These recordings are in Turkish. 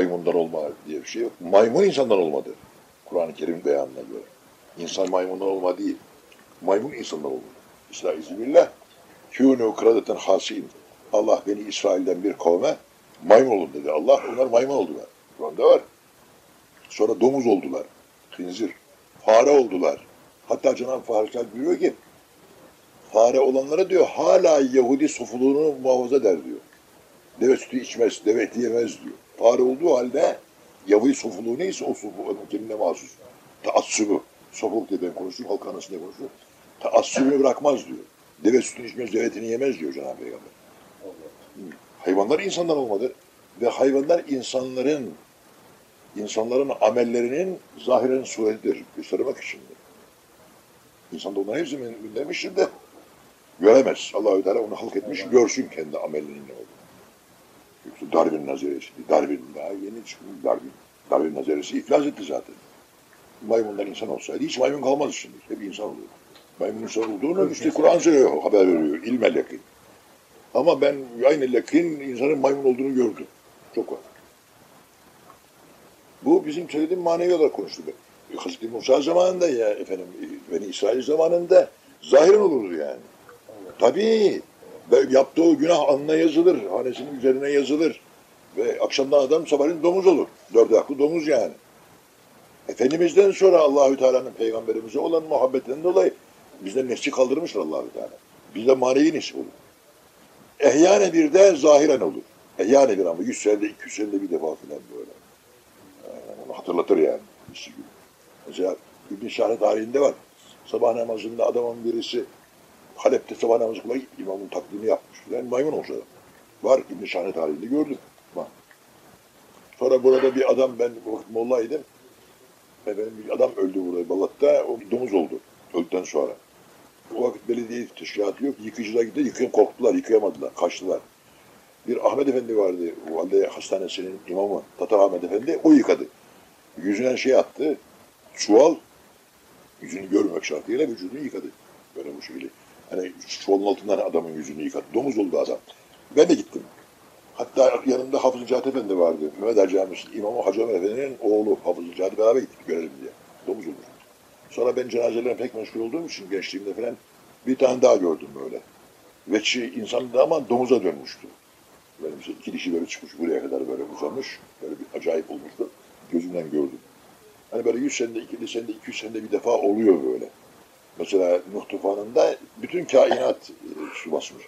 maymundan olma diye bir şey yok. Maymun insandan olmadı. Kur'an-ı Kerim beyanına göre. İnsan maymundan olma değil. Maymun insandan olmadı. İsrail Kûnû kradeten hasin. Allah beni İsrail'den bir kavme maymun olun dedi. Allah onlar maymun oldular. Kur'an'da var. Sonra domuz oldular. Khinzir. Fare oldular. Hatta Cenab-ı Fahretler buyuruyor ki fare olanlara diyor hala Yahudi sofuluğunu muhafaza eder diyor. Deve sütü içmez, deve eti yemez diyor. Fare olduğu halde Yahudi sofuluğu neyse o sofuluğu kendine mahsus. Taassubu. Sofuluk diye ben konuşuyorum, halk arasında konuşuyorum. Taassubunu bırakmaz diyor. Deve sütünü içmez, deve etini yemez diyor Cenab-ı Peygamber. Hayvanlar insandan olmadı. Ve hayvanlar insanların insanların amellerinin zahiren suretidir. Göstermek içindir. İnsan da onların hepsini demiştir de göremez. Allahü Teala onu halk etmiş, görsün kendi amelinin ne olduğunu. Darwin nazariyesi. Darwin daha yeni çıkmış Darwin. Darwin nazariyesi iflas etti zaten. Maymundan insan olsaydı hiç maymun kalmaz şimdi. Hep insan oluyor. Maymun insan olduğunu işte Kur'an söylüyor, haber veriyor. İlme lekin. Ama ben aynı lekin insanın maymun olduğunu gördüm. Çok var. Bu bizim söylediğim manevi olarak konuştu. Hazreti Musa zamanında ya efendim Beni İsrail zamanında zahiren olurdu yani. Tabii. Ve yaptığı günah alnına yazılır. Hanesinin üzerine yazılır. Ve akşamdan adam sabahleyin domuz olur. Dört ayaklı domuz yani. Efendimizden sonra Allahü Teala'nın peygamberimize olan muhabbetinden dolayı bizden nesli kaldırmıştır Allahü Teala. Bizde manevi nesli olur. Ehyane bir de zahiren olur. Ehyane bir ama yüz senede, iki yüz senede bir defa falan böyle. Yani onu hatırlatır yani. Mesela İbn Şahre tarihinde var. Sabah namazında adamın birisi Halep'te sabah namazı kılayıp imamın taklidini yapmış. Yani maymun olsa. Var İbn Şahre tarihinde gördüm. Var. Sonra burada bir adam ben bu vakit mollaydım. Efendim bir adam öldü burada Balat'ta. O domuz oldu. Öldükten sonra. O vakit belediye teşkilatı yok. Yıkıcılar gitti. Yıkayın korktular. Yıkayamadılar. Kaçtılar. Bir Ahmet Efendi vardı. Valide Hastanesi'nin imamı. Tatar Ahmet Efendi. O yıkadı. Yüzüne şey attı. Çuval. Yüzünü görmemek şartıyla vücudunu yıkadı. Böyle bu şekilde. Hani çuvalın altından adamın yüzünü yıkadı. Domuz oldu adam. Ben de gittim. Hatta yanımda Hafız Cahat Efendi vardı. Mehmet Ali Camisi İmamı Hacı Ömer Efendi'nin oğlu Hafız Cahat beraber gittik görelim diye. Domuz olmuş. Sonra ben cenazelerine pek meşgul olduğum için gençliğimde falan bir tane daha gördüm böyle. Veçi insandı ama domuza dönmüştü. Böyle mesela iki dişi böyle çıkmış buraya kadar böyle uzamış. Böyle bir acayip olmuştu. Gözümden gördüm. Hani böyle 100 senede, 200 senede, 200 senede bir defa oluyor böyle. Mesela Nuh tufanında bütün kainat e, su basmış.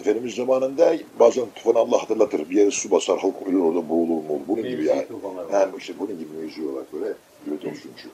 Efendimiz zamanında bazen tufanı Allah hatırlatır. Bir yere su basar, halk ölür orada boğulur mu olur. Bunun gibi yani. Yani işte bunun gibi mevzuyorlar böyle. Evet olsun şu.